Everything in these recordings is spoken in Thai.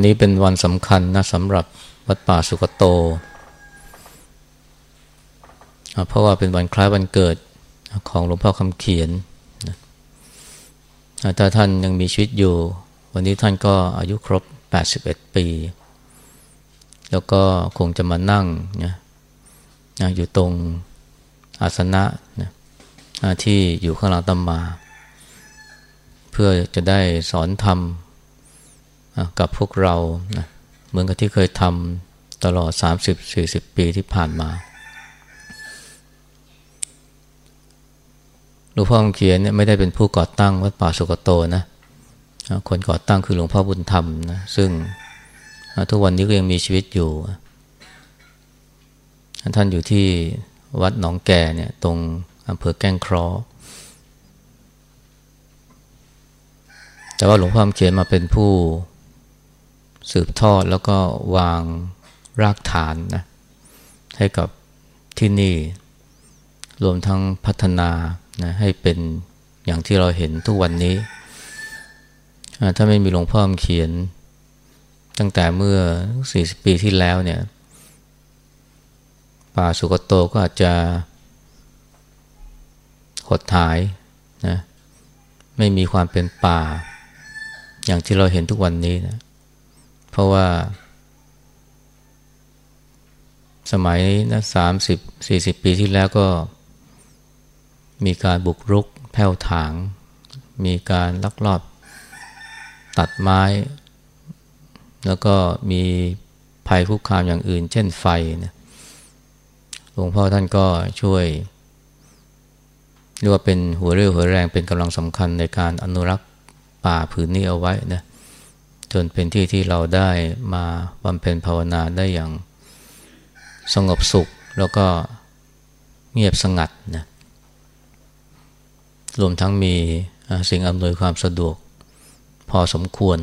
วันนี้เป็นวันสำคัญนะสำหรับวัดป่าสุกโต เพราะว่าเป็นวันคล้ายวันเกิดของหลวงพ่อคำเขียน ถ้าท่านยังมีชีวิตอยู่ วันนี้ท่านก็อายุครบ 81 ปี แล้วก็คงจะมานั่งนะอยู่ตรงอาสนะนะที่อยู่ข้างหลังตำมา เพื่อจะได้สอนธรรม กับพวกเรานะเหมือนกับที่เคยทำตลอด 30-40 ปีที่ผ่านมาหลวงพ่อคำเขียนเนี่ยไม่ได้เป็นผู้ก่อตั้งวัดป่าสุกโตนะคนก่อตั้งคือหลวงพ่อบุญธรรมนะซึ่งทุกวันนี้ก็ยังมีชีวิตอยู่ ท่านอยู่ที่วัดหนองแก่เนี่ยตรงอำเภอแก้งครอแต่ว่าหลวงพ่อเขียนมาเป็นผู้ สืบทอดแล้วก็วางรากฐานนะให้กับที่นี่ รวมทั้งพัฒนานะให้เป็นอย่างที่เราเห็นทุกวันนี้ ถ้าไม่มีหลวงพ่อเขียน ตั้งแต่เมื่อ 40 ปีที่แล้วเนี่ย ป่าสุกโตก็อาจจะหดหายนะไม่มีความเป็นป่า อย่างที่เราเห็นทุกวันนี้นะ เพราะว่า สมัยนะสามสิบสี่สิบปีที่แล้วก็ มีการบุกรุกแผ่วถาง มีการลักลอบตัดไม้ แล้วก็มีภัยคุกคามอย่างอื่น เช่นไฟนะหลวงพ่อท่านก็ช่วยเรียกว่าเป็นหัวเรี่ยวหัวแรงเป็นกำลังสำคัญในการอนุรักษ์ป่าผืนนี้เอาไว้นะ จนเป็นที่ที่เราได้มาบำเพ็ญภาวนาได้อย่างสงบสุข แล้วก็เงียบสงัดนะรวมทั้งมีสิ่งอำนวยความสะดวกพอสมควร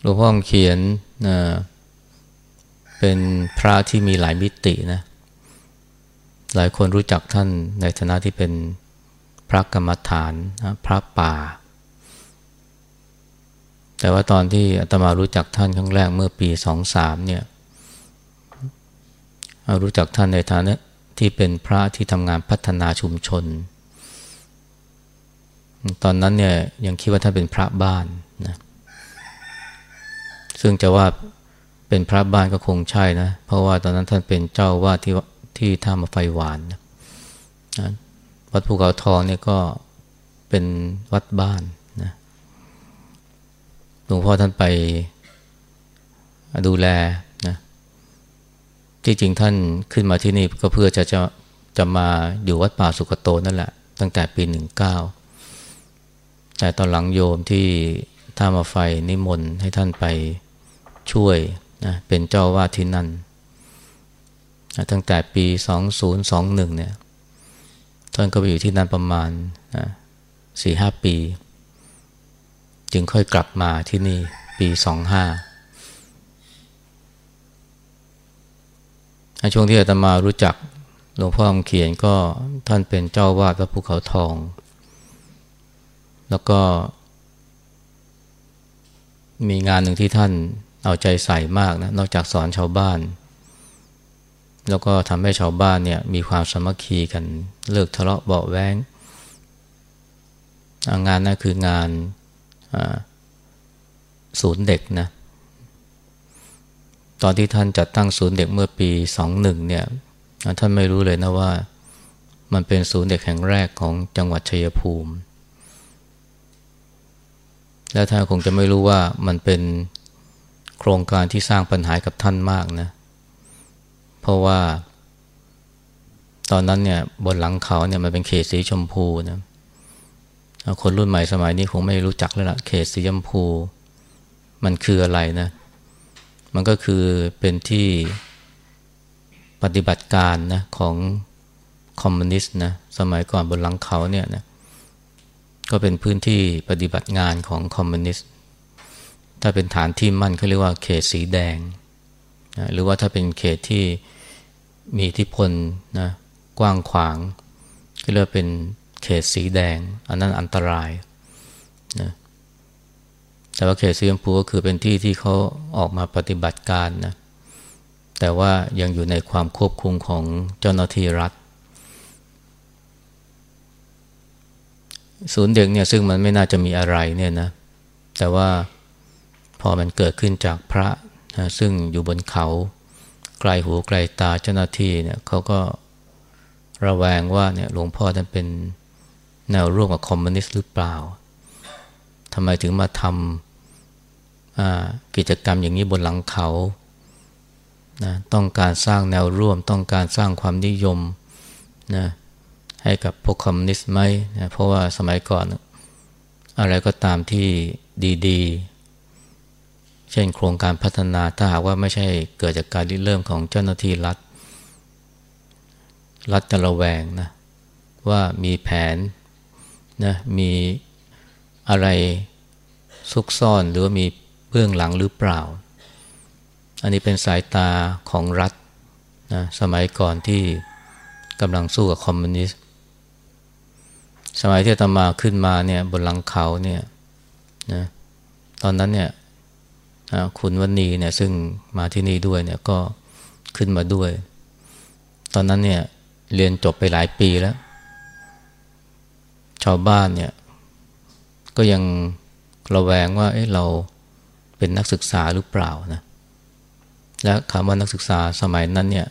หลวงพ่อเขียนนะเป็นพระที่มีหลายมิตินะหลายคนรู้จักท่านในฐานะที่เป็น พระกรรมฐานพระป่า แต่ว่าตอนที่อาตมารู้จักท่านครั้งแรกเมื่อปีสองสามเนี่ยรู้จักท่านในฐานะที่เป็นพระที่ทำงานพัฒนาชุมชน ตอนนั้นเนี่ยยังคิดว่าท่านเป็นพระบ้านนะซึ่งจะว่าเป็นพระบ้านก็คงใช่นะ เพราะว่าตอนนั้นท่านเป็นเจ้าวาดที่ที่ท่ามาไฟหวานนะ วัดภูเขาทองเนี่ยก็เป็นวัดบ้านนะหลวงพ่อท่านไปดูแลนะที่จริงท่านขึ้นมาที่นี่ก็เพื่อจะจะจะมาอยู่วัดป่าสุกโตนั่นแหละ ตั้งแต่ปีหนึ่งเก้าแต่ตอนหลังโยมที่ท่ามาไฟนิมนต์ให้ท่านไปช่วยนะเป็นเจ้าวาดที่นั่น ตั้งแต่ปี 2021เนี่ย ท่านก็ไปอยู่ที่นั่นประมาณสี่ห้าปี จึงค่อยกลับมาที่นี่ปีสองห้าช่วงที่อาตมารู้จักหลวงพ่อคำเขียนก็ท่านเป็นเจ้าวาดวัดภูเขาทอง แล้วก็ มีงานหนึ่งที่ท่านเอาใจใส่มากนะนอกจากสอนชาวบ้าน แล้วก็ทำให้ชาวบ้านเนี่ยมีความสมัคคีกันเลิกทะเลาะเบาแวงงานนั้นคืองานศูนย์เด็กนะตอนที่ท่านจัดตั้งศูนย์เด็กเมื่อปีสองหนึ่งเนี่ยท่านไม่รู้เลยนะว่ามันเป็นศูนย์เด็กแห่งแรกของจังหวัดชัยภูมิ และท่านคงจะไม่รู้ว่ามันเป็นโครงการที่สร้างปัญหากับท่านมากนะเเพราะว่า ตอนนั้นเนี่ยบนหลังเขาเนี่ยมันเป็นเขตสีชมพูนะคนรุ่นใหม่สมัยนี้คงไม่รู้จักแล้วละเขตสีชมพู มันคืออะไรนะ มันก็คือเป็นที่ปฏิบัติการนะของคอมมิวนิสต์นะสมัยก่อนบนหลังเขาเนี่ยนะก็เป็นพื้นที่ปฏิบัติงานของคอมมิวนิสต์ถ้าเป็นฐานที่มั่นเขาเรียกว่าเขตสีแดง หรือว่าถ้าเป็นเขตที่มีอิทธิพลนะกว้างขวางก็เรียกเป็นเขตสีแดง อันนั้นอันตรายนะแต่ว่าเขตสีชมพูก็คือเป็นที่ที่เขาออกมาปฏิบัติการนะแต่ว่ายังอยู่ในความควบคุมของเจ้าหน้าที่รัฐ ศูนย์เด็กเนี่ยซึ่งมันไม่น่าจะมีอะไรเนี่ยนะแต่ว่าพอมันเกิดขึ้นจากพระนะ ซึ่งอยู่บนเขาไกลหูไกลตาเจ้าหน้าที่เนี่ยเขาก็ระแวงว่าเนี่ยหลวงพ่อท่านเป็นแนวร่วมกับคอมมิวนิสต์หรือเปล่าทำไมถึงมาทำกิจกรรมอย่างนี้บนหลังเขานะต้องการสร้างแนวร่วม ต้องการสร้างความนิยมนะให้กับพวกคอมมิวนิสต์ไหมนะเพราะว่าสมัยก่อน อะไรก็ตามที่ดี ๆ เช่น โครงการพัฒนาถ้าหากว่าไม่ใช่เกิดจากการริเริ่มของเจ้าหน้าที่รัฐ รัฐจะระแวงนะว่ามีแผนนะมีอะไรซุกซ่อนหรือว่ามีเบื้องหลังหรือเปล่า อันนี้เป็นสายตาของรัฐนะสมัยก่อนที่กำลังสู้กับคอมมิวนิสต์สมัยที่ตมาขึ้นมาเนี่ยบนหลังเขาเนี่ยนะตอนนั้นเนี่ย คุณวันนีเนี่ยซึ่งมาที่นี่ด้วยเนี่ยก็ขึ้นมาด้วย ตอนนั้นเนี่ยเรียนจบไปหลายปีแล้ว ชาวบ้านเนี่ยก็ยังระแวงว่าเอ๊ะเราเป็นนักศึกษาหรือเปล่านะและคำว่านักศึกษาสมัยนั้นเนี่ย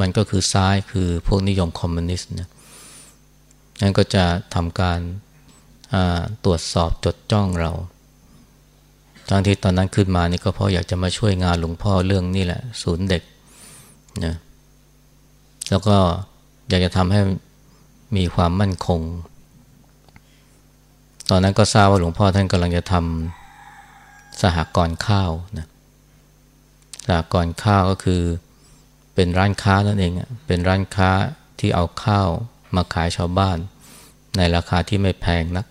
มันก็คือซ้ายคือพวกนิยมคอมมิวนิสต์นะนั่นก็จะทำการตรวจสอบจดจ้องเรา ทั้งที่ตอนนั้นขึ้นมานี่ก็เพราะอยากจะมาช่วยงานหลวงพ่อเรื่องนี่แหละ ศูนย์เด็กนะแล้วก็อยากจะทำให้มีความมั่นคง ตอนนั้นก็ทราบว่าหลวงพ่อท่านกำลังจะทำสหกรณ์ข้าวนะสหกรณ์ข้าวก็คือเป็นร้านค้านั่นเองเป็นร้านค้าที่เอาข้าวมาขายชาวบ้าน ในราคาที่ไม่แพงนัก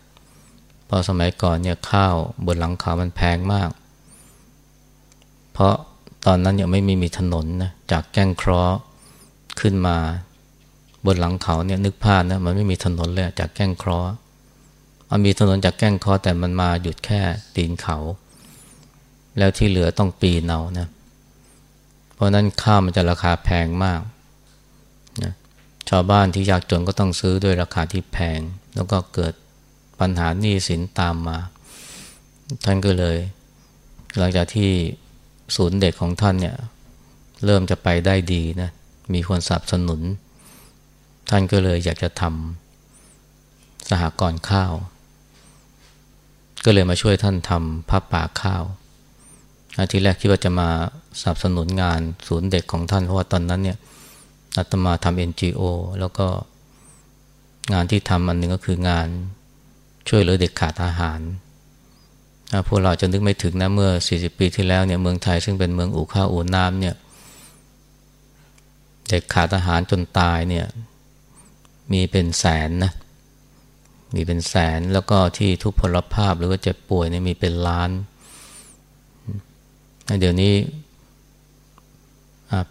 พราะสมัยก่อนเนี่ยข้าวบนหลังเขามันแพงมาก เพราะตอนนั้นยังไม่มีมีถนนนะจากแก้งครอขึ้นมาบนหลังเขาเนี่ยนึกภาพนะมันไม่มีถนนเลยจากแก้งครอมันมีถนนจากแก้งครอแต่มันมาหยุดแค่ตีนเขา แล้วที่เหลือต้องปีนเอานะเพราะนั้นข้าวมันจะราคาแพงมากนะชาวบ้านที่ยากจนก็ต้องซื้อด้วยราคาที่แพงแล้วก็เกิด ปัญหาหนี้สินตามมา ท่านก็เลย หลังจากที่ศูนย์เด็กของท่านเนี่ย เริ่มจะไปได้ดีนะ มีคนสนับสนุน ท่านก็เลยอยากจะทำสหกรณ์ข้าว ก็เลยมาช่วยท่านทำผ้าป่าข้าวอทีแรกคิดว่าจะมาสนับสนุนงานศูนย์เด็กของท่าน เพราะว่าตอนนั้นเนี่ยอาตมาทำ NGO แล้วก็งานที่ทำอันหนึ่งก็คืองาน ช่วยเหลือเด็กขาดอาหารพวกเราจะนึกไม่ถึงนะเมื่อ 40 ปีที่แล้วเนี่ยเมืองไทยซึ่งเป็นเมืองอู่ข้าวอู่น้ำเนี่ยเด็กขาดอาหารจนตายเนี่ยมีเป็นแสนนะมีเป็นแสนแล้วก็ที่ทุพพลภาพหรือว่าเจ็บป่วยเนี่ยมีเป็นล้าน เดี๋ยวนี้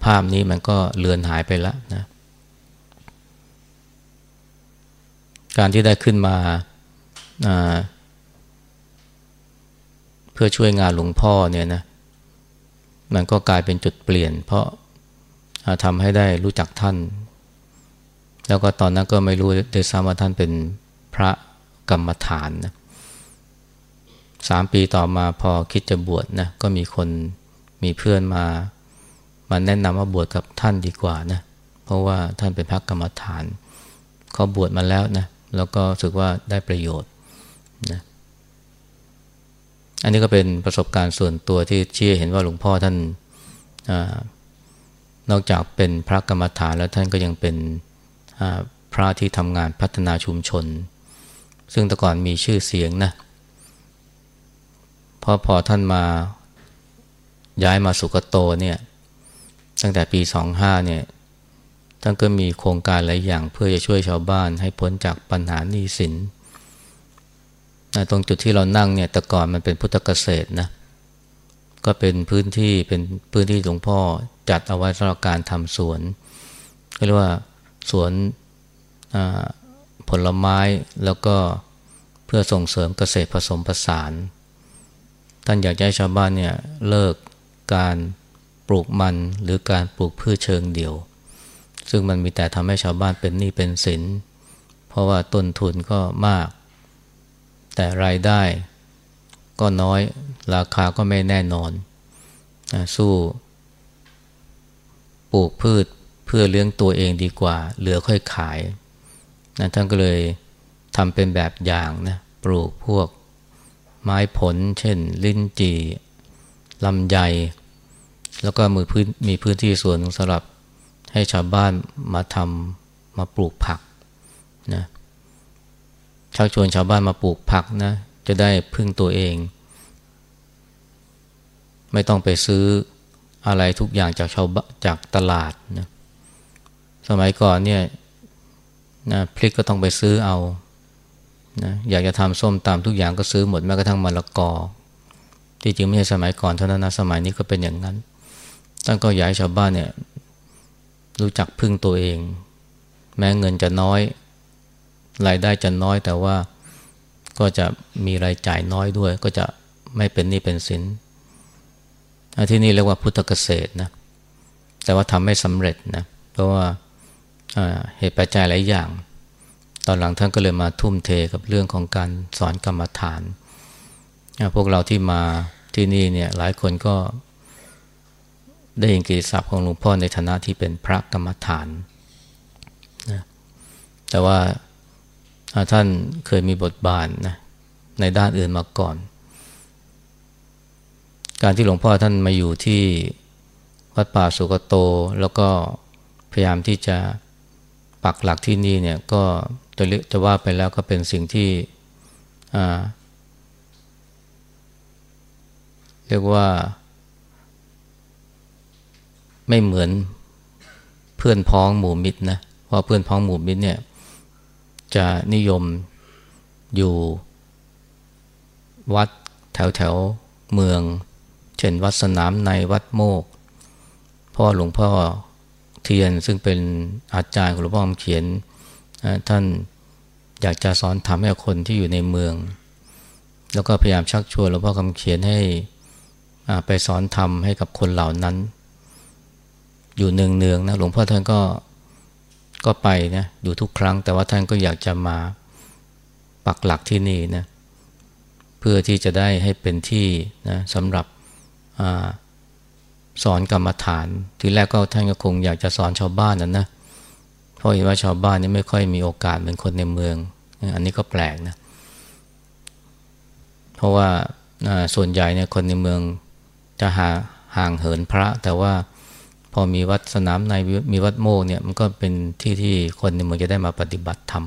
ภาพนี้มันก็เลือนหายไปแล้วนะการที่ได้ขึ้นมา เพื่อช่วยงานหลวงพ่อเนี่ยนะมันก็กลายเป็นจุดเปลี่ยน เพราะทำให้ได้รู้จักท่าน แล้วก็ตอนนั้นก็ไม่รู้ด้วยซ้ำว่าท่านเป็นพระกรรมฐานนะสามปีต่อมาพอคิดจะบวชนะก็มีคนมีเพื่อนมามาแนะนำว่าบวชกับท่านดีกว่านะเพราะว่าท่านเป็นพระกรรมฐานเขาบวชมาแล้วนะแล้วก็รู้สึกว่าได้ประโยชน์ นะอันนี้ก็เป็นประสบการณ์ส่วนตัวที่เชี่เห็นว่าหลวงพ่อท่านอนอกจากเป็นพระกรรมฐานแล้วท่านก็ยังเป็นพระที่ทำงานพัฒนาชุมชน ซึ่งแต่ก่อนมีชื่อเสียงนะพราะพอท่านมาย้ายมาสุกโตเนี่ยตั้งแต่ปี25เนี่ยท่านก็มีโครงการหลายอย่างเพื่อจะช่วยชาวบ้านให้พ้นจากปัญหาหนี้สิน ตรงจุดที่เรานั่งเนี่ยแต่ก่อนมันเป็นพุทธเกษตรนะก็เป็นพื้นที่เป็นพื้นที่หลวงพ่อจัดเอาไว้สำหรับการทำสวนเรียกว่าสวนผลไม้แล้วก็เพื่อส่งเสริมเกษตรผสมผสานท่านอยากให้ชาวบ้านเนี่ยเลิกการปลูกมันหรือการปลูกพืชเชิงเดี่ยว ซึ่งมันมีแต่ทำให้ชาวบ้านเป็นหนี้เป็นสิน เพราะว่าต้นทุนก็มาก แต่รายได้ก็น้อยราคาก็ไม่แน่นอนนะสู้ปลูกพืชเพื่อเลี้ยงตัวเองดีกว่า เหลือค่อยขายนะท่านก็เลยทำเป็นแบบอย่างนะปลูกพวกไม้ผล เช่น ลิ้นจี่ลำไย แล้วก็มือพื้นมีพื้นที่สวนสำหรับให้ชาวบ้านมาทำมาปลูกผักนะ ชักชวนชาวบ้านมาปลูกผักนะ จะได้พึ่งตัวเอง ไม่ต้องไปซื้ออะไรทุกอย่างจากชาวจากตลาดนะสมัยก่อนเนี่ยนะพริกก็ต้องไปซื้อเอานะอยากจะทำส้มตำทุกอย่างก็ซื้อหมดแม้กระทั่งมะละกอ ที่จริงไม่ใช่สมัยก่อนเท่านั้นนะสมัยนี้ก็เป็นอย่างนั้นท่านก็อยากให้ชาวบ้านเนี่ยรู้จักพึ่งตัวเอง แม้เงินจะน้อย รายได้จะน้อยแต่ว่าก็จะมีรายจ่ายน้อยด้วย ก็จะไม่เป็นหนี้เป็นสินที่นี่เรียกว่าพุทธเกษตรนะแต่ว่าทำไม่สำเร็จนะเพราะว่าเหตุปัจจัยหลายอย่าง ตอนหลังท่านก็เลยมาทุ่มเทกับเรื่องของการสอนกรรมฐาน พวกเราที่มาที่นี่เนี่ยหลายคนก็ได้ยินกิตศัพท์ของหลวงพ่อในฐานะที่เป็นพระกรรมฐานนะแต่ว่า ท่านเคยมีบทบาทนะในด้านอื่นมาก่อน การที่หลวงพ่อท่านมาอยู่ที่วัดป่าสุกโต แล้วก็พยายามที่จะปักหลักที่นี่เนี่ยก็จะเรียกจะว่าไปแล้วก็เป็นสิ่งที่เรียกว่า ไม่เหมือนเพื่อนพ้องหมู่มิตรนะเพราะเพื่อนพ้องหมู่มิตรเนี่ย จะนิยมอยู่วัดแถวแถวเมือง เช่นวัดสนามในวัดโมก พ่อหลวงพ่อเทียนซึ่งเป็นอาจารย์ของหลวงพ่อคำเขียน ท่านอยากจะสอนทำให้คนที่อยู่ในเมือง แล้วก็พยายามชักชวนหลวงพ่อคำเขียนให้ไปสอนธรรมให้กับคนเหล่านั้น อยู่เนืองๆนะหลวงพ่อท่านก็ ก็ไปนะอยู่ทุกครั้ง แต่ว่าท่านก็อยากจะมาปักหลักที่นี่นะเพื่อที่จะได้ให้เป็นที่นะสำหรับอสอนกรรมฐาน ทีแรกก็ท่านก็คงอยากจะสอนชาวบ้านนั่นนะเพราะเห็นว่าชาวบ้านนี่ไม่ค่อยมีโอกาสเหมือนคนในเมือง อันนี้ก็แปลกนะเพราะว่าส่วนใหญ่เนี่ยคนในเมืองจะหาห่างเหินพระ แต่ว่า พอมีวัดสนามในมีวัดโมกเนี่ยมันก็เป็นที่ที่คนในเมืองจะได้มาปฏิบัติธรรม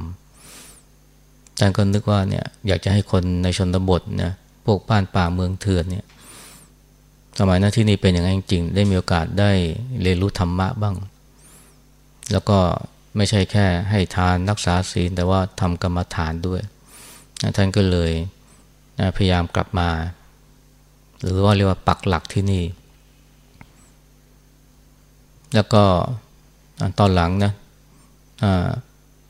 อาจารย์ก็นึกว่าเนี่ยอยากจะให้คนในชนบทนะพวกบ้านป่าเมืองเถื่อนเนี่ยสมัยนั้นที่นี่เป็นอย่างนั้นจริง ได้มีโอกาสได้เรียนรู้ธรรมะบ้าง แล้วก็ไม่ใช่แค่ให้ทานรักษาศีล แต่ว่าทำกรรมฐานด้วย ท่านก็เลยพยายามกลับมา หรือว่าเรียกว่าปักหลักที่นี่ แล้วก็ตอนหลังนะ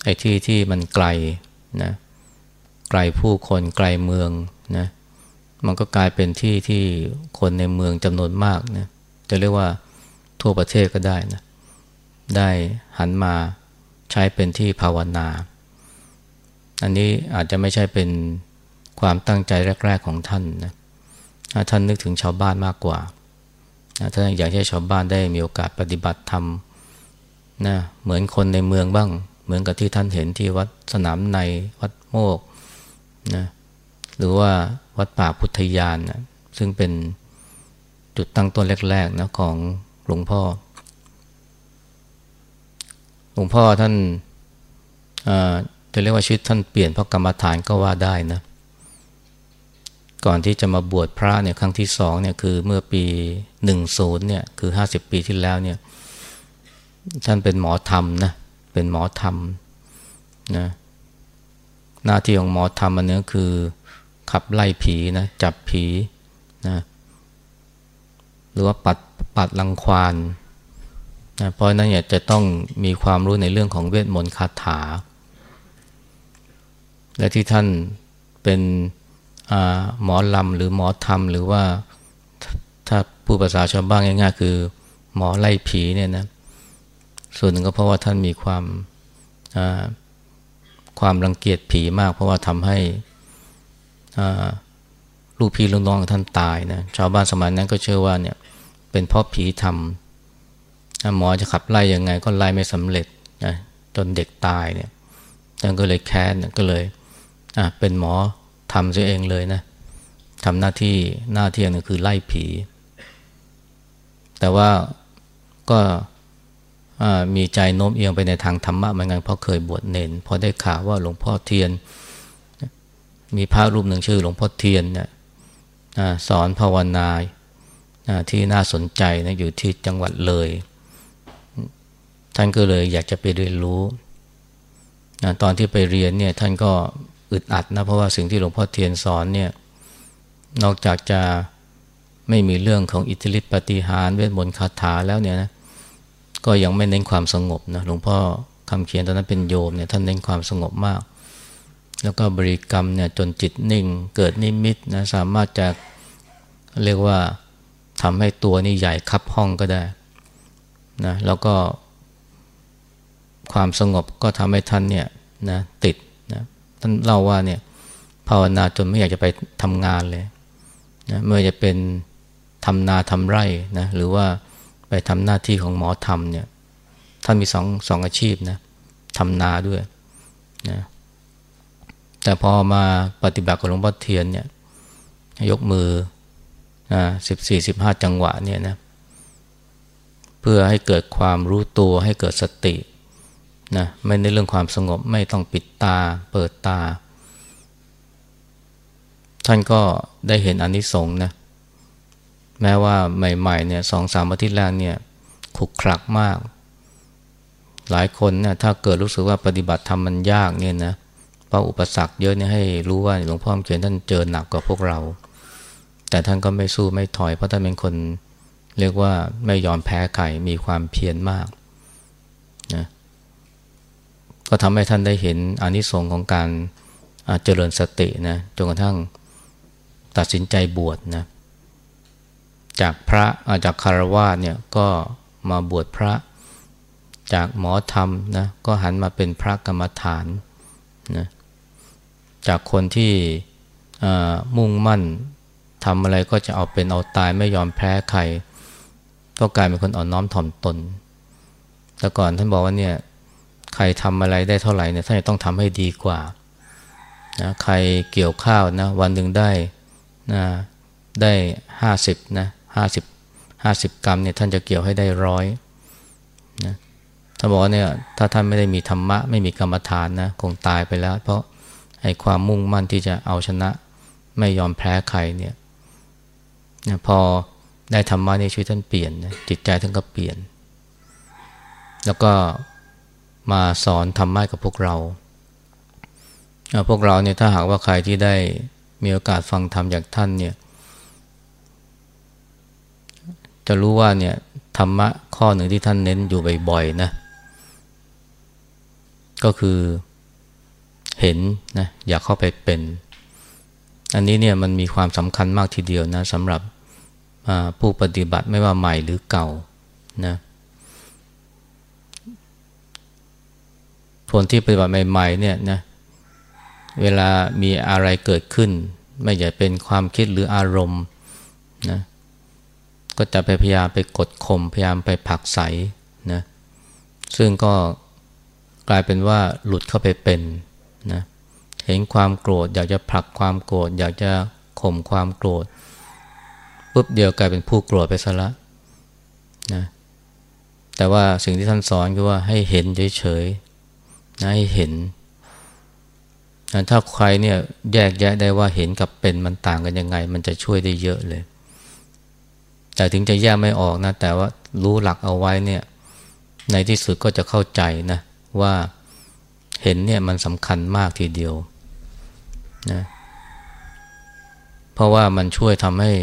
ไอ้ที่ที่มันไกลนะไกลผู้คนไกลเมืองนะมันก็กลายเป็นที่ที่คนในเมืองจำนวนมากนะจะเรียกว่าทั่วประเทศก็ได้นะได้หันมาใช้เป็นที่ภาวนา อันนี้อาจจะไม่ใช่เป็นความตั้งใจแรก ๆของท่านนะ ท่านนึกถึงชาวบ้านมากกว่า ถ้าอยากให้ชาวบ้านได้มีโอกาสปฏิบัติธรรมนะเหมือนคนในเมืองบ้าง เหมือนกับที่ท่านเห็นที่วัดสนามในวัดโมกนะหรือว่าวัดป่าพุทธยานนะซึ่งเป็นจุดตั้งต้นแรกๆนะของหลวงพ่อ หลวงพ่อท่านจะเรียกว่าชีวิตท่านเปลี่ยนเพราะกรรมฐานก็ว่าได้นะ ก่อนที่จะมาบวชพระเนี่ยครั้งที่สองเนี่ยคือเมื่อปี หนึ่งศูนย์เนี่ยคือห้าสิบปีที่แล้วเนี่ยท่านเป็นหมอธรรมนะเป็นหมอธรรมนะหน้าที่ของหมอธรรมอันนี้คือขับไล่ผีนะจับผีนะหรือว่าปัดปัดลังควานนะเพราะนั้นเนี่ยจะต้องมีความรู้ในเรื่องของเวทมนต์คาถา และที่ท่านเป็นหมอลำหรือหมอธรรม หรือว่า ถ้าผู้ภาษาชาวบ้านง่ายๆ คือหมอไล่ผีเนี่ยนะส่วนหนึ่งก็เพราะว่าท่านมีความความรังเกียจผีมาก เพราะว่าทำให้ลูกพี่ลูกน้องท่านตายนะชาวบ้านสมัยนั้นก็เชื่อว่าเนี่ยเป็นเพราะผีทำหมอจะขับไล่ยังไง ก็ไล่ไม่สำเร็จนะจนเด็กตายเนี่ยท่านก็เลยแค้นก็เลยเป็นหมอทำซะเองเลยนะทำหน้าที่หน้าที่นึงคือไล่ผี แต่ว่าก็มีใจโน้มเอียงไปในทางธรรมะเหมือนกันเพราะเคยบวชเนนพอได้ข่าวว่าหลวงพ่อเทียน มีพระรูปหนึ่งชื่อหลวงพ่อเทียนเนี่ยสอนภาวนาที่น่าสนใจนะอยู่ที่จังหวัดเลย ท่านก็เลยอยากจะไปเรียนรู้ตอนที่ไปเรียนเนี่ยท่านก็อึดอัดนะเพราะว่าสิ่งที่หลวงพ่อเทียนสอนเนี่ยนอกจากจะ ไม่มีเรื่องของอิทธิฤทธิปฏิหารเวทมนต์คาถาแล้วเนี่ยนะก็ยังไม่เน้นความสงบนะหลวงพ่อคำเขียนตอนนั้นเป็นโยมเนี่ยท่านเน้นความสงบมาก แล้วก็บริกรรมเนี่ยจนจิตนิ่ง เกิดนิมิตนะสามารถจะเรียกว่าทำให้ตัวนี่ใหญ่คับห้องก็ได้นะแล้วก็ความสงบก็ทำให้ท่านเนี่ยนะติดนะท่านเล่าว่าเนี่ยภาวนาจนไม่อยากจะไปทำงานเลยนะเมื่อจะเป็น ทำนาทำไร่นะหรือว่าไปทำหน้าที่ของหมอธรรมเนี่ยท่านมีสองสองอาชีพนะทำนาด้วยนะแต่พอมาปฏิบัติกับหลวงพ่อเทียนเนี่ยยกมือสิบสี่สิบห้าจังหวะเนี่ยนะเพื่อให้เกิดความรู้ตัวให้เกิดสตินะไม่ในเรื่องความสงบไม่ต้องปิดตาเปิดตา ท่านก็ได้เห็นอนนิสงส์นะ แม้ว่าใหม่ๆเนี่ยสองสามอาทิตย์แรกเนี่ยขุกคลักมาก หลายคนเนี่ยถ้าเกิดรู้สึกว่าปฏิบัติธรรมมันยากเนี่ยนะเพราะอุปสรรคเยอะเนี่ยให้รู้ว่าหลวงพ่อเขียนท่านเจอหนักกว่าพวกเรา แต่ท่านก็ไม่สู้ไม่ถอย เพราะท่านเป็นคนเรียกว่าไม่ยอมแพ้ไข่มีความเพียรมากนะก็ทำให้ท่านได้เห็นอนิสงส์ของการเจริญสตินะจนกระทั่งตัดสินใจบวชนะ จากพระจากคารวะเนี่ยก็มาบวชพระ จากหมอธรรมนะก็หันมาเป็นพระกรรมฐานนะจากคนที่มุ่งมั่นทำอะไรก็จะเอาเป็นเอาตายไม่ยอมแพ้ใครก็กลายเป็นคนอ่อนน้อมถ่อมตน แต่ก่อนท่านบอกว่าเนี่ยใครทำอะไรได้เท่าไหร่เนี่ยท่านจะต้องทำให้ดีกว่านะใครเกี่ยวข้าวนะวันหนึ่งได้นะได้ห้าสิบนะ ห้าสิบห้าสิบกรัมเนี่ยท่านจะเกี่ยวให้ได้ร้อยนะท่านบอกว่าเนี่ยถ้าท่านไม่ได้มีธรรมะไม่มีกรรมฐานนะคงตายไปแล้ว เพราะไอ้ความมุ่งมั่นที่จะเอาชนะไม่ยอมแพ้ใครเนี่ยนะพอได้ธรรมะในชีวิตท่านเปลี่ยนนะจิตใจท่านก็เปลี่ยน แล้วก็มาสอนธรรมะกับพวกเราพวกเราเนี่ยถ้าหากว่าใครที่ได้มีโอกาสฟังธรรมจากท่านเนี่ย จะรู้ว่าเนี่ยธรรมะข้อหนึ่งที่ท่านเน้นอยู่บ่อยๆนะ ก็คือเห็นนะอยากเข้าไปเป็น อันนี้เนี่ยมันมีความสำคัญมากทีเดียวนะสำหรับผู้ปฏิบัติไม่ว่าใหม่หรือเก่านะคนที่ปฏิบัติใหม่ๆเนี่ยนะเวลามีอะไรเกิดขึ้น ไม่ใช่เป็นความคิดหรืออารมณ์นะ ก็จะไปพยายามไปกดข่มพยายามไปผักใสนะซึ่งก็กลายเป็นว่าหลุดเข้าไปเป็นนะเห็นความโกรธ อยากจะผลักความโกรธ อยากจะข่มความโกรธปุ๊บเดียวกลายเป็นผู้โกรธไปซะละนะแต่ว่าสิ่งที่ท่านสอนคือว่าให้เห็นเฉยๆนะให้เห็นนะถ้าใครเนี่ยแยกแยะได้ว่าเห็นกับเป็นมันต่างกันยังไง มันจะช่วยได้เยอะเลย แต่ถึงจะแยกไม่ออกนะ แต่ว่ารู้หลักเอาไว้เนี่ย ในที่สุดก็จะเข้าใจนะ ว่าเห็นเนี่ยมันสำคัญมากทีเดียวนะเพราะว่ามันช่วยทำให้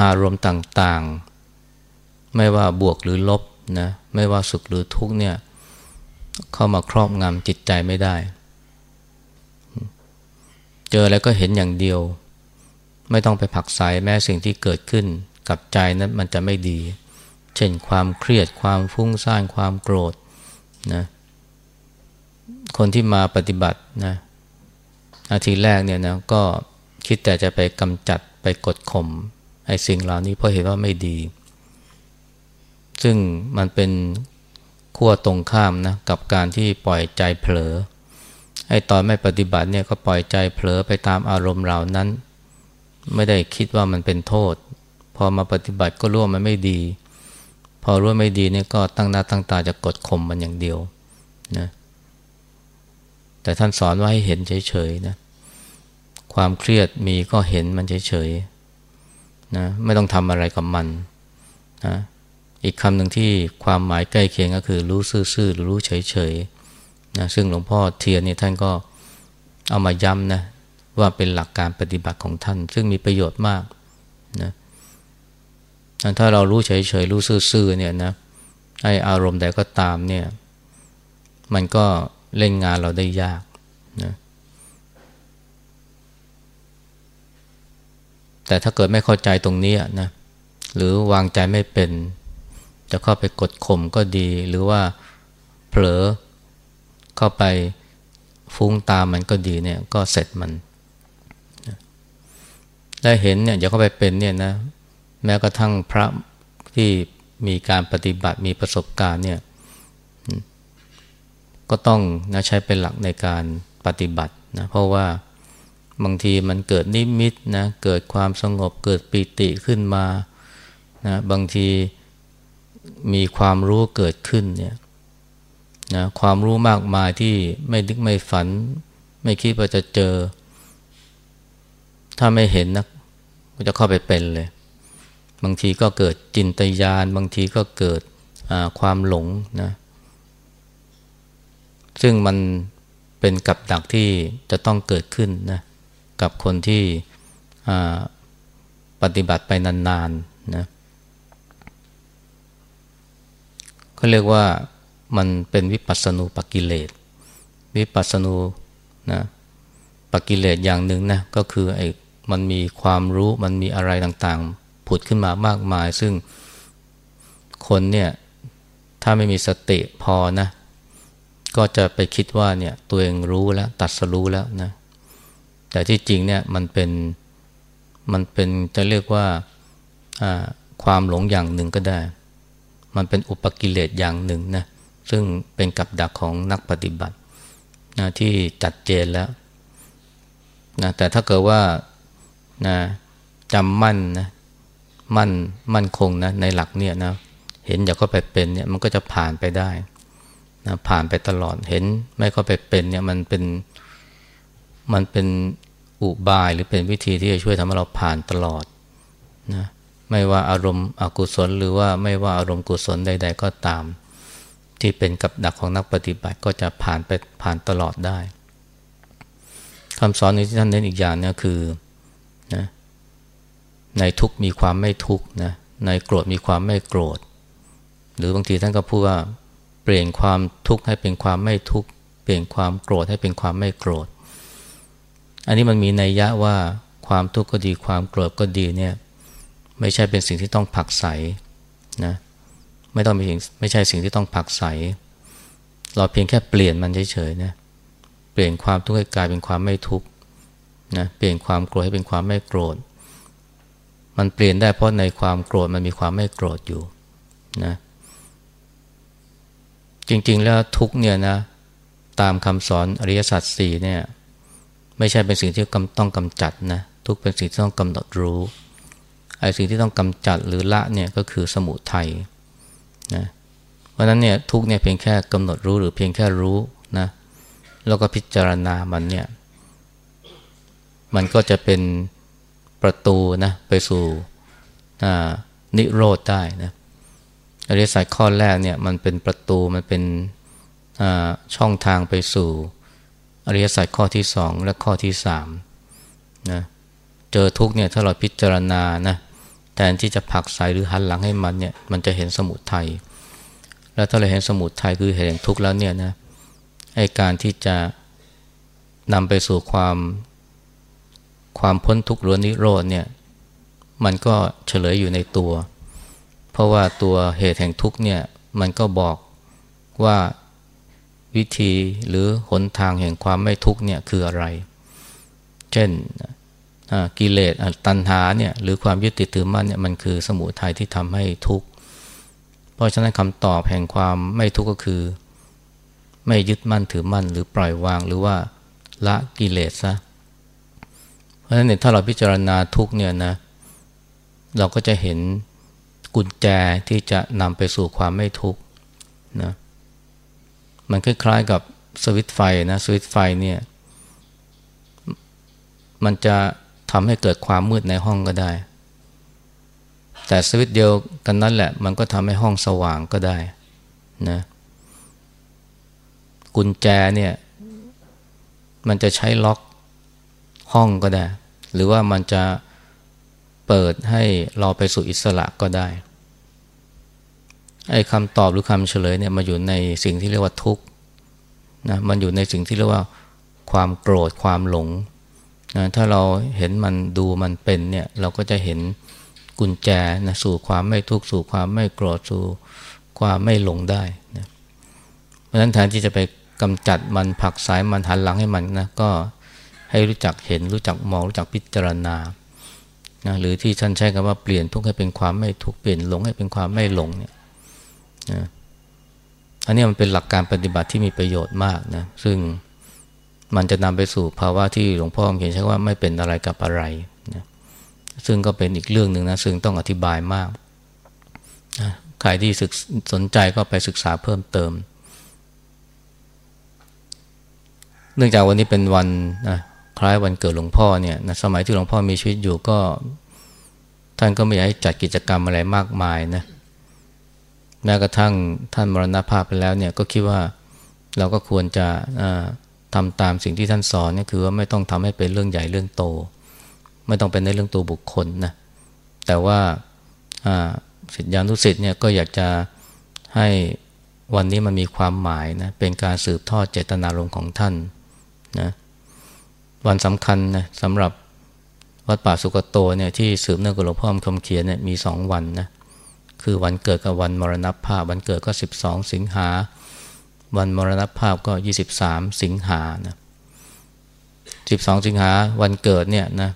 อารมณ์ต่างๆ ไม่ว่าบวกหรือลบนะไม่ว่าสุขหรือทุกข์เนี่ยเข้ามาครอบงำจิตใจไม่ได้ เจอแล้วก็เห็นอย่างเดียว ไม่ต้องไปผักใสแม้สิ่งที่เกิดขึ้นกับใจนั้นมันจะไม่ดี เช่นความเครียดความฟุ้งซ่านความโกรธนะคนที่มาปฏิบัตินะนาทีแรกเนี่ยนะก็คิดแต่จะไปกำจัดไปกดข่มไอ้สิ่งเหล่านี้เพราะเห็นว่าไม่ดี ซึ่งมันเป็นขั้วตรงข้ามนะกับการที่ปล่อยใจเผลอไอ้ตอนไม่ปฏิบัติเนี่ยก็ปล่อยใจเผลอไปตามอารมณ์เหล่านั้น ไม่ได้คิดว่ามันเป็นโทษ พอมาปฏิบัติก็รู้ว่ามันไม่ดี พอรู้ว่าไม่ดีเนี่ยก็ตั้งหน้าตั้งตาจะกดข่มมันอย่างเดียวนะแต่ท่านสอนว่าให้เห็นเฉยๆนะความเครียดมีก็เห็นมันเฉยๆนะไม่ต้องทำอะไรกับมันนะอีกคำหนึ่งที่ความหมายใกล้เคียงก็คือ รู้ซื่อๆหรือรู้เฉยๆนะซึ่งหลวงพ่อเทียนนี่ท่านก็เอามาย้ำนะ ว่าเป็นหลักการปฏิบัติของท่าน ซึ่งมีประโยชน์มากนะถ้าเรารู้เฉยๆ รู้ซื่อๆเนี่ยนะไออารมณ์ใดก็ตามเนี่ย มันก็เล่นงานเราได้ยากนะแต่ถ้าเกิดไม่เข้าใจตรงนี้นะหรือวางใจไม่เป็น จะเข้าไปกดข่มก็ดี หรือว่าเผลอเข้าไปฟุ้งตามมันก็ดีเนี่ยก็เสร็จมัน ได้เห็นเนี่ยอย่าเข้าไปเป็นเนี่ยนะแม้กระทั่งพระที่มีการปฏิบัติมีประสบการณ์เนี่ยก็ต้องนะใช้เป็นหลักในการปฏิบัตินะเพราะว่าบางทีมันเกิดนิมิตนะเกิดความสงบเกิดปิติขึ้นมานะบางทีมีความรู้เกิดขึ้นเนี่ยนะความรู้มากมายที่ไม่นึกไม่ฝัน ไม่คิดว่าจะเจอ ถ้าไม่เห็นนะ จะเข้าไปเป็นเลย บางทีก็เกิดจินตยาน บางทีก็เกิดความหลงนะ ซึ่งมันเป็นกับดักที่จะต้องเกิดขึ้นนะ กับคนที่ปฏิบัติไปนานๆนะเขาเรียกว่ามันเป็นวิปัสสนูปกิเลส วิปัสสนูนะปกิเลสอย่างหนึ่งนะก็คือไอ้ มันมีความรู้มันมีอะไรต่างๆ ผุดขึ้นมามากมาย ซึ่งคนเนี่ย ถ้าไม่มีสติพอนะ ก็จะไปคิดว่าเนี่ยตัวเองรู้แล้ว ตัดสรู้แล้วนะ แต่ที่จริงเนี่ยมันเป็นมันเป็นจะเรียกว่าความหลงอย่างหนึ่งก็ได้ มันเป็นอุปกิเลสอย่างหนึ่งนะซึ่งเป็นกับดักของนักปฏิบัตินะที่จัดเจนแล้วนะแต่ถ้าเกิดว่า นะจำมั่นนะมั่นมั่นคงนะในหลักเนี่ยนะเห็นอย่าก็ไปเป็นเนี่ยมันก็จะผ่านไปได้นะผ่านไปตลอดเห็นไม่ก็ไปเป็นเนี่ยมันเป็นมันเป็นอุบายหรือเป็นวิธีที่จะช่วยทำให้เราผ่านตลอดนะไม่ว่าอารมณ์อกุศล หรือว่าไม่ว่าอารมณ์กุศลใด ๆ ก็ตาม ที่เป็นกับดักของนักปฏิบัติก็จะผ่านไปผ่านตลอดได้คำสอนนี้ที่ท่านเน้นอีกอย่างนี่คือ ในทุกมีความไม่ทุกนะในโกรธมีความไม่โกรธ หรือบางทีท่านก็พูดว่าเปลี่ยนความทุกข์ให้เป็นความไม่ทุกข์เปลี่ยนความโกรธให้เป็นความไม่โกรธ อันนี้มันมีนัยยะว่าความทุกข์ก็ดีความโกรธก็ดีเนี่ยไม่ใช่เป็นสิ่งที่ต้องผักใสนะไม่ต้องมีสิ่งไม่ใช่สิ่งที่ต้องผักใส เราเพียงแค่เปลี่ยนมันเฉยๆนะเปลี่ยนความทุกข์ให้กลายเป็นความไม่ทุกข์นะเปลี่ยนความโกรธให้เป็นความไม่โกรธ มันเปลี่ยนได้เพราะในความโกรธมันมีความไม่โกรธอยู่นะจริงๆแล้วทุกเนี่ยนะตามคำสอนอริยสัจสี่เนี่ยไม่ใช่เป็นสิ่งที่ต้องกำจัดนะทุกเป็นสิ่งที่ต้องกำหนดรู้ไอ้สิ่งที่ต้องกำจัดหรือละเนี่ยก็คือสมุทัยนะเพราะนั้นเนี่ยทุกเนี่ยเพียงแค่กำหนดรู้หรือเพียงแค่รู้นะแล้วก็พิจารณามันเนี่ยมันก็จะเป็น ประตูนะไปสู่นิโรธได้นะอริยสัจข้อแรกเนี่ยมันเป็นประตูมันเป็นช่องทางไปสู่ อริยสัจข้อที่สองและข้อที่สามนะเจอทุกเนี่ยถ้าเราพิจารณานะแทนที่จะผักใส่หรือหันหลังให้มันเนี่ยมันจะเห็นสมุทัยแล้วถ้าเราเห็นสมุทัยคือเห็นทุกข์แล้วเนี่ยนะไอการที่จะนำไปสู่ความ ความพ้นทุกข์หรือนิโรธเนี่ยมันก็เฉลยอยู่ในตัว เพราะว่าตัวเหตุแห่งทุกข์เนี่ยมันก็บอกว่าวิธีหรือหนทางแห่งความไม่ทุกข์เนี่ยคืออะไร เช่นกิเลสตัณหาเนี่ยหรือความยึดติดถือมั่นเนี่ยมันคือสมุทัยที่ทำให้ทุกข์ เพราะฉะนั้นคำตอบแห่งความไม่ทุกข์ก็คือ ไม่ยึดมั่นถือมั่นหรือปล่อยวางหรือว่าละกิเลสซะ ราะฉะนั้นเนี่ยถ้าเราพิจารณาทุกเนี่ยนะเราก็จะเห็นกุญแจที่จะนำไปสู่ความไม่ทุกข์นะมันคล้ายๆกับสวิตไฟนะสวิตไฟเนี่ยมันจะทำให้เกิดความมืดในห้องก็ได้ แต่สวิตเดียวกันนั้นแหละ มันก็ทำให้ห้องสว่างก็ได้นะกุญแจเนี่ยมันจะใช้ล็อกห้องก็ได้ หรือว่ามันจะเปิดให้เราไปสู่อิสระก็ได้ ไอ้คำตอบหรือคำเฉลยเนี่ยมาอยู่ในสิ่งที่เรียกว่าทุกข์นะมันอยู่ในสิ่งที่เรียกว่าความโกรธความหลงนะถ้าเราเห็นมันดูมันเป็นเนี่ยเราก็จะเห็นกุญแจนะสู่ความไม่ทุกข์สู่ความไม่โกรธสู่ความไม่หลงได้นะเพราะฉะนั้นแทนที่จะไปกำจัดมันผักสายมันหันหลังให้มันนะก็ ให้รู้จักเห็น รู้จักมองรู้จักพิจารณานะหรือที่ท่านใช้คำว่าเปลี่ยนทุกข์ให้เป็นความไม่ทุกข์เปลี่ยนหลงให้เป็นความไม่หลงเนี่ยนะอันนี้มันเป็นหลักการปฏิบัติที่มีประโยชน์มากนะซึ่งมันจะนำไปสู่ภาวะที่หลวงพ่อเขียนใช้ว่าไม่เป็นอะไรกับอะไรนะซึ่งก็เป็นอีกเรื่องหนึ่งนะซึ่งต้องอธิบายมากนะใครที่ศึกสนใจก็ไปศึกษาเพิ่มเติม เนื่องจากวันนี้เป็นวันนะ ล้ายวันเกิดหลวงพ่อเนี่ยนะสมัยที่หลวงพ่อมีชีวิตอยู่ก็ ท่านก็ไม่อยากให้จัดกิจกรรมอะไรมากมายนะแม้กระทั่งท่านมรณภาพไปแล้วเนี่ยก็คิดว่าเราก็ควรจะทำตามสิ่งที่ท่านสอนนี่คือว่าไม่ต้องทำให้เป็นเรื่องใหญ่เรื่องโต ไม่ต้องเป็นในเรื่องตัวบุคคลนะแต่ว่าสิทธิานุสิทธิ์เนี่ยก็อยากจะให้วันนี้มันมีความหมายนะเป็นการสืบทอดเจตนารมณ์ของท่านนะ วันสำคัญนะสำหรับวัดป่าสุกโตเนี่ยที่สืบเนื่องกับหลวงพ่อคำเขียนเนี่ยมีสองวันนะคือวันเกิดกับวันมรณภาพ วันเกิดก็ 12 สิงหา วันมรณภาพก็ 23 สิงหานะ12 สิงหาวันเกิดเนี่ยนะ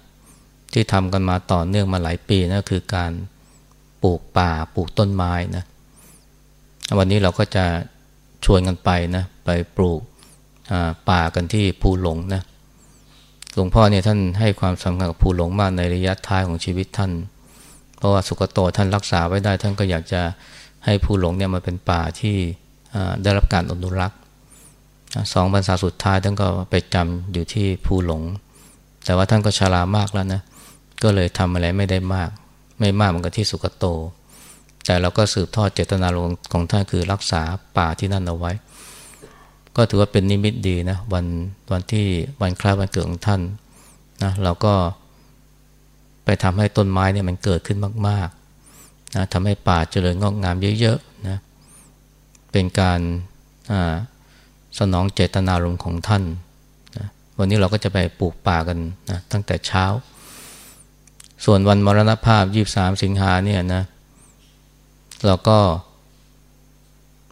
ที่ทำกันมาต่อเนื่องมาหลายปีนะคือการปลูกป่าปลูกต้นไม้นะวันนี้เราก็จะชวนกันไปนะไปปลูกป่ากันที่ภูหลงนะ หลวงพ่อเนี่ยท่านให้ความสำคัญกับภูหลงมากในระยะท้ายของชีวิตท่าน เพราะว่าสุกโตท่านรักษาไว้ได้ ท่านก็อยากจะให้ภูหลงเนี่ยมาเป็นป่าที่ได้รับการอนุรักษ์สองพรรษาสุดท้ายท่านก็ไปจำอยู่ที่ภูหลง แต่ว่าท่านก็ชรามากแล้วนะ ก็เลยทำอะไรไม่ได้มาก ไม่มากเหมือนกับที่สุกโต แต่เราก็สืบทอดเจตนารมณ์ของท่านคือรักษาป่าที่นั่นเอาไว้ ก็ถือว่าเป็นนิมิตดีนะวันวันที่วันคล้ายวันเกิดของท่านนะเราก็ไปทำให้ต้นไม้เนี่ยมันเกิดขึ้นมากๆนะทำให้ป่าเจริญงอกงามเยอะๆนะเป็นการสนองเจตนารมณ์ของท่านนะวันนี้เราก็จะไปปลูกป่ากันนะตั้งแต่เช้า ส่วนวันมรณภาพ 23 สิงหาเนี่ยนะเราก็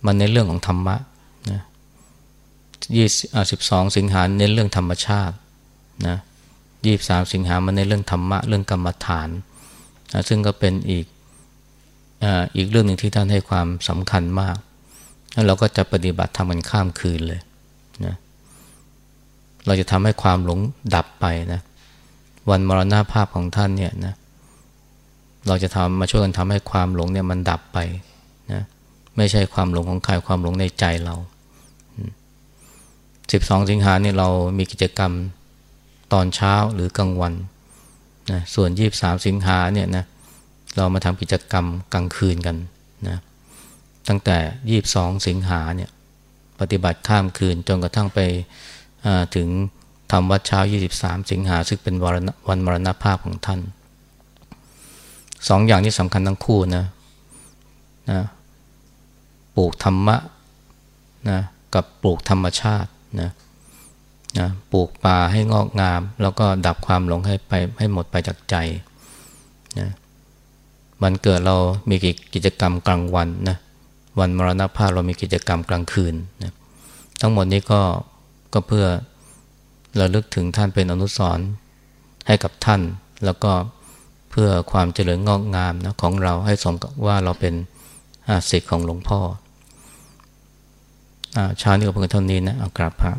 มันในเรื่องของธรรมะ ยี่สิบสองสิงหาเน้นเรื่องธรรมชาตินะยี่สามสิงหามันในเรื่องธรรมะเรื่องกรรมฐานนะซึ่งก็เป็นอีกออีกเรื่องหนึ่งที่ท่านให้ความสำคัญมากแล้วเราก็จะปฏิบัติทำกันข้ามคืนเลยนะเราจะทำให้ความหลงดับไปนะวันมรณาภาพของท่านเนี่ยนะเราจะทำมาช่วยกันทำให้ความหลงเนี่ยมันดับไปนะไม่ใช่ความหลงของใครความหลงในใจเรา 12 สิงหาเนี่ยเรามีกิจกรรมตอนเช้าหรือกลางวันนะส่วน 23 สิงหาเนี่ยนะเรามาทำกิจกรรมกลางคืนกันนะตั้งแต่ 22 สิงหาเนี่ยปฏิบัติข้ามคืนจนกระทั่งไปถึงทำวัดเช้า 23 สิงหาซึ่งเป็นวันมรณภาพของท่านสองอย่างนี้สำคัญทั้งคู่นะนะปลูกธรรมะนะกับปลูกธรรมชาติ นะนะปลูกป่าให้งอกงาม แล้วก็ดับความหลงให้ไปให้หมดไปจากใจนะวันเกิดเรามีกิจกรรมกลางวันนะวันมรณภาพเรามีกิจกรรมกลางคืนนะทั้งหมดนี้ก็ก็เพื่อเราลึกถึงท่านเป็นอนุสรณ์ให้กับท่าน แล้วก็เพื่อความเจริญงอกงามนะของเราให้สมกับว่าเราเป็นศิษย์ของหลวงพ่อ ชานี้ก็เพียงเท่านี้นะเอากราบพระ